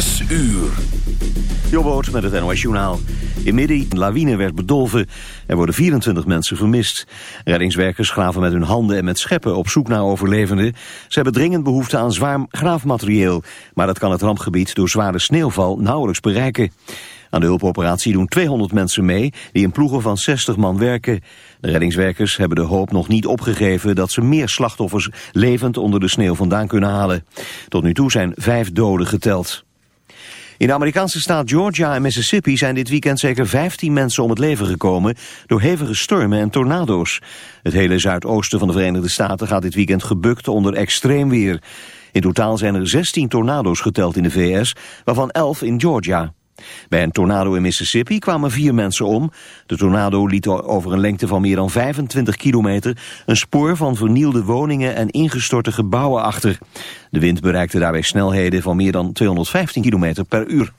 Zes uur. Jobboot met het NOS Journaal. In midden een lawine werd bedolven. Er worden 24 mensen vermist. Reddingswerkers graven met hun handen en met scheppen op zoek naar overlevenden. Ze hebben dringend behoefte aan zwaar graafmaterieel. Maar dat kan het rampgebied door zware sneeuwval nauwelijks bereiken. Aan de hulpoperatie doen 200 mensen mee die in ploegen van 60 man werken. De reddingswerkers hebben de hoop nog niet opgegeven dat ze meer slachtoffers levend onder de sneeuw vandaan kunnen halen. Tot nu toe zijn vijf doden geteld. In de Amerikaanse staat Georgia en Mississippi zijn dit weekend zeker 15 mensen om het leven gekomen door hevige stormen en tornado's. Het hele zuidoosten van de Verenigde Staten gaat dit weekend gebukt onder extreem weer. In totaal zijn er 16 tornado's geteld in de VS, waarvan 11 in Georgia. Bij een tornado in Mississippi kwamen vier mensen om. De tornado liet over een lengte van meer dan 25 kilometer... een spoor van vernielde woningen en ingestorte gebouwen achter. De wind bereikte daarbij snelheden van meer dan 215 kilometer per uur.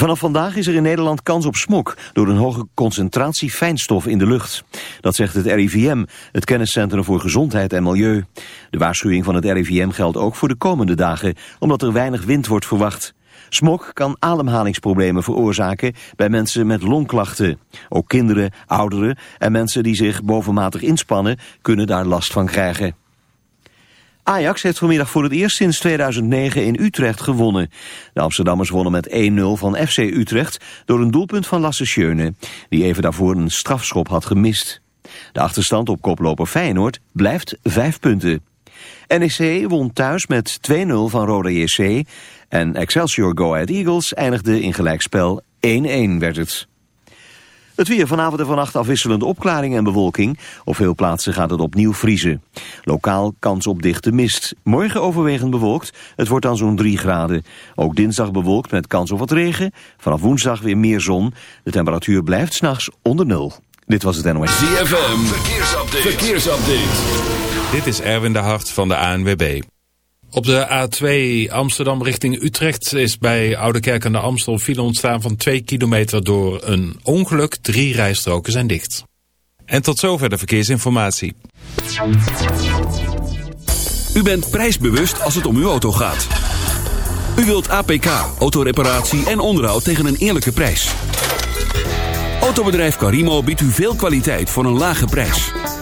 Vanaf vandaag is er in Nederland kans op smok door een hoge concentratie fijnstof in de lucht. Dat zegt het RIVM, het Kenniscentrum voor Gezondheid en Milieu. De waarschuwing van het RIVM geldt ook voor de komende dagen, omdat er weinig wind wordt verwacht. Smog kan ademhalingsproblemen veroorzaken bij mensen met longklachten. Ook kinderen, ouderen en mensen die zich bovenmatig inspannen kunnen daar last van krijgen. Ajax heeft vanmiddag voor het eerst sinds 2009 in Utrecht gewonnen. De Amsterdammers wonnen met 1-0 van FC Utrecht door een doelpunt van Lasse Schöne, die even daarvoor een strafschop had gemist. De achterstand op koploper Feyenoord blijft 5 punten. NEC won thuis met 2-0 van Roda JC en Excelsior Go Ahead Eagles eindigde in gelijkspel 1-1 werd het. Het weer vanavond en vannacht afwisselende opklaring en bewolking. Op veel plaatsen gaat het opnieuw vriezen. Lokaal kans op dichte mist. Morgen overwegend bewolkt. Het wordt dan zo'n 3 graden. Ook dinsdag bewolkt met kans op wat regen. Vanaf woensdag weer meer zon. De temperatuur blijft s'nachts onder nul. Dit was het NOS. ZFM. Verkeersupdate. Verkeersupdate. Dit is Erwin de Hart van de ANWB. Op de A2 Amsterdam richting Utrecht is bij Oudekerk aan de Amstel file ontstaan van 2 kilometer door een ongeluk. Drie rijstroken zijn dicht. En tot zover de verkeersinformatie. U bent prijsbewust als het om uw auto gaat. U wilt APK, autoreparatie en onderhoud tegen een eerlijke prijs. Autobedrijf Carimo biedt u veel kwaliteit voor een lage prijs.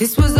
This was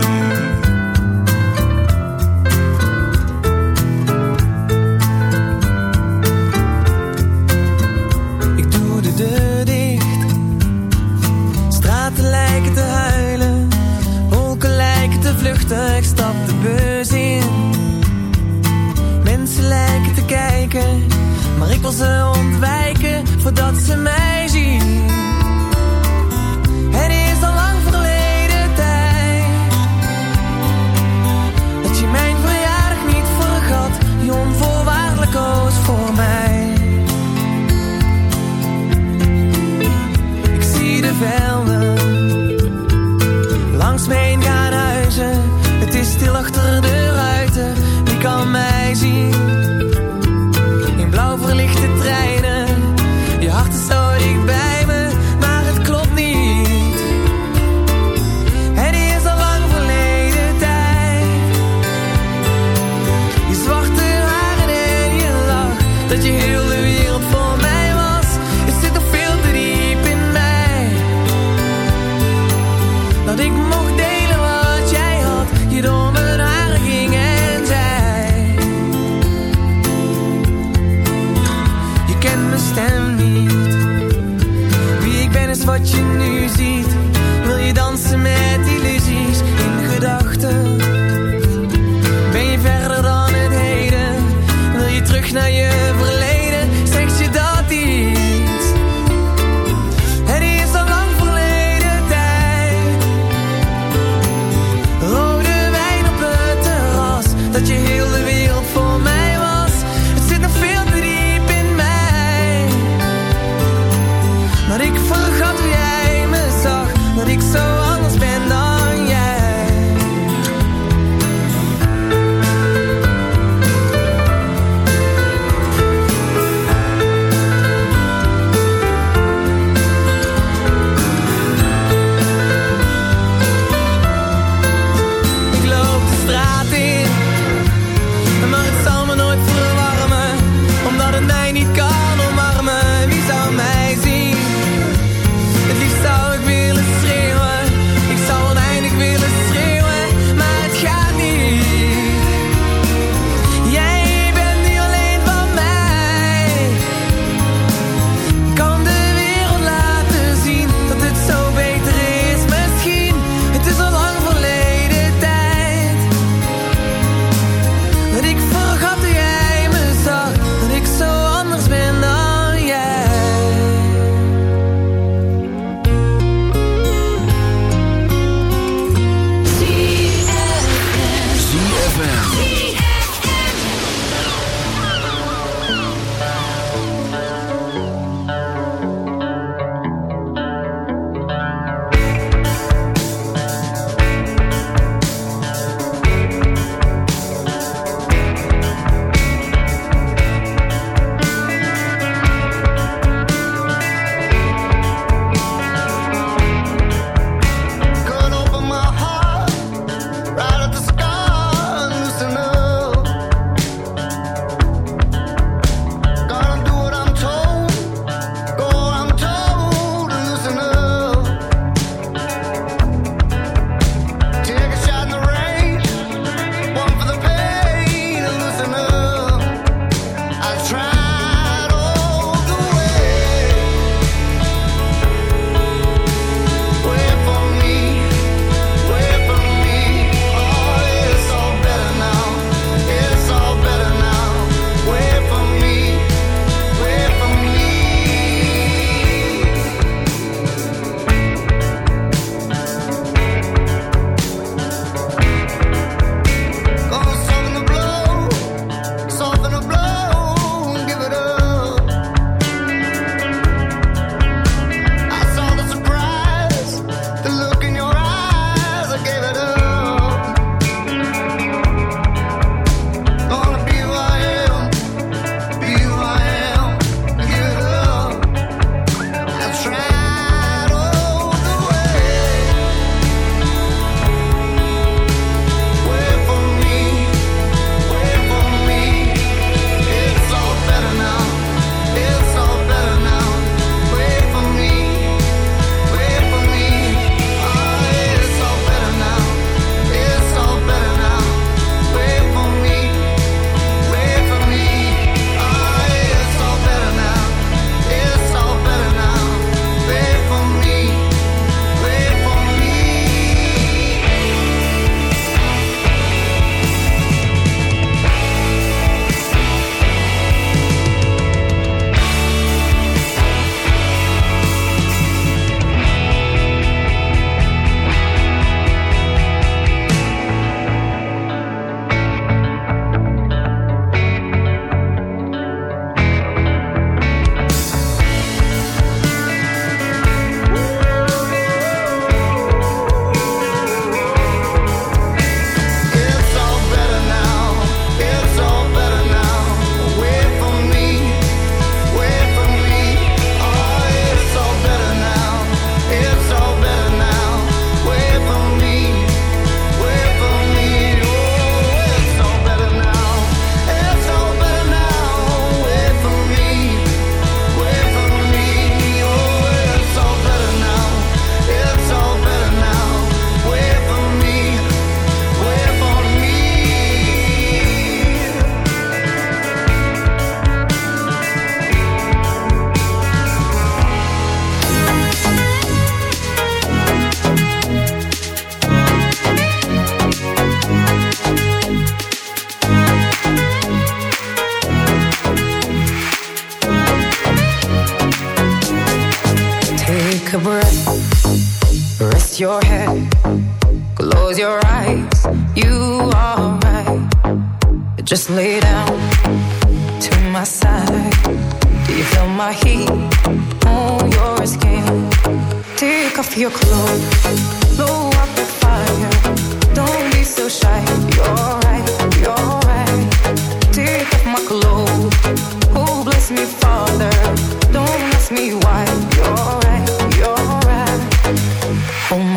Ze ontwijken voordat ze mij zien. Het is al lang verleden tijd. Dat je mijn verjaardag niet vergat. Je onvoorwaardelijk koos voor mij. Ik zie de velden langs heen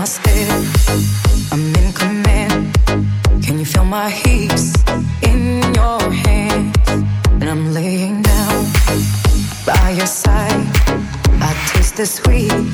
I'm in command. Can you feel my heat in your hands? And I'm laying down by your side. I taste the sweet.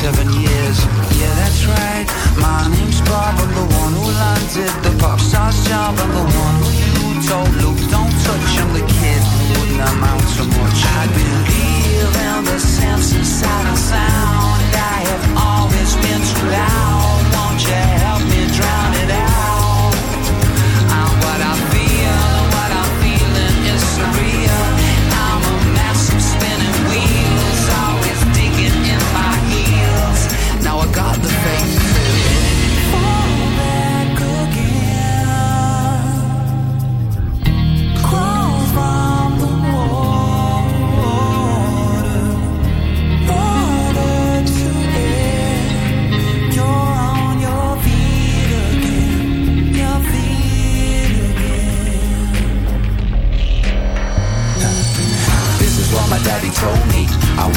seven years. Yeah, that's right. My name's Bob. I'm the one who landed the pop star's job. I'm the one who you told Luke, don't touch. I'm the kid who wouldn't amount to much. I believe in the sense inside and sound.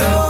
No,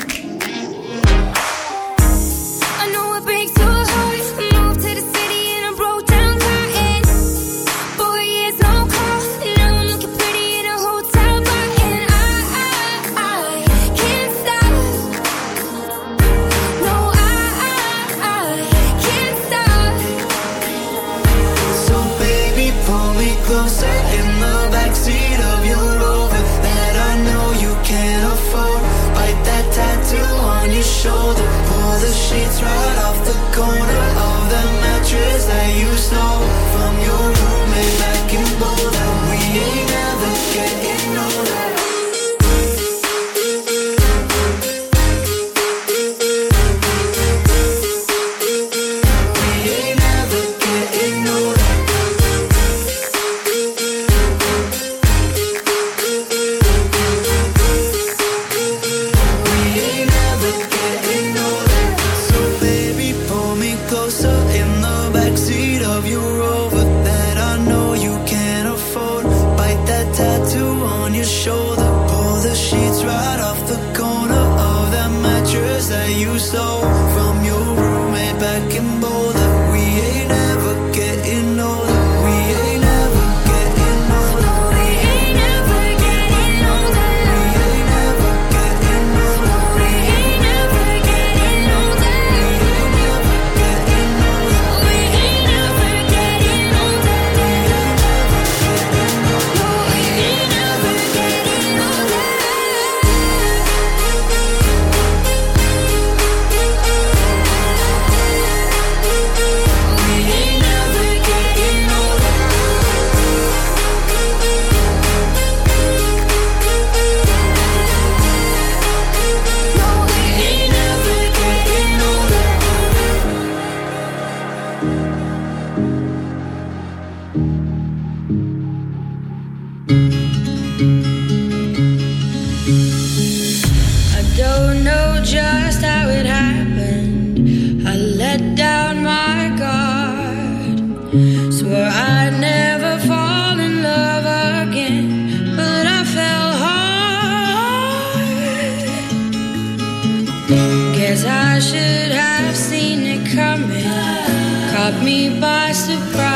Guess I should have seen it coming. Caught me by surprise.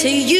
To you.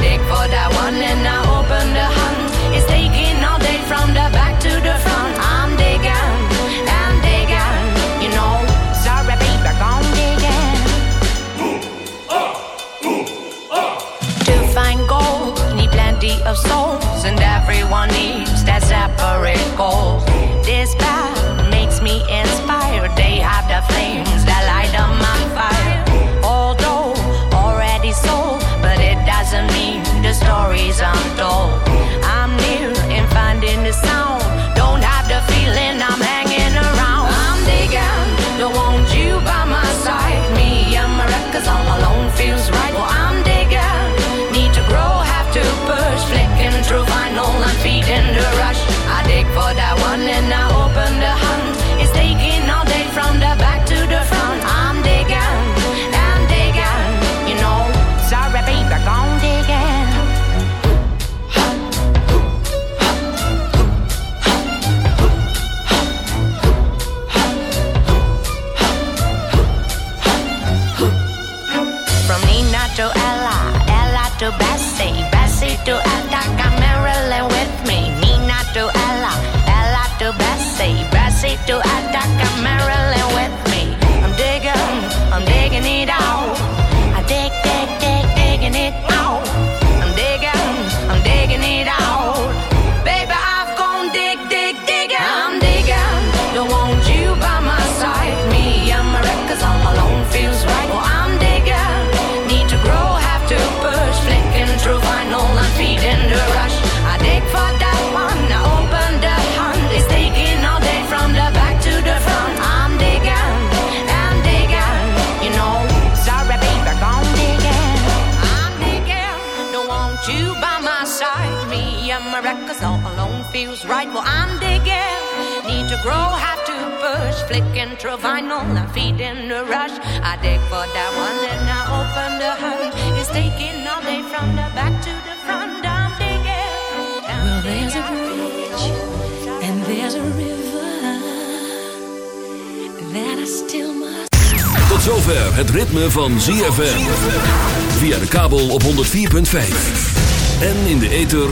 addict for that one and I open the hunt. It's taking all day from the back to the front. I'm digging, I'm digging, you know. Sorry, baby, I'm digging. Ooh, uh, ooh, uh. To find gold, need plenty of souls, and everyone needs that separate gold. days untold.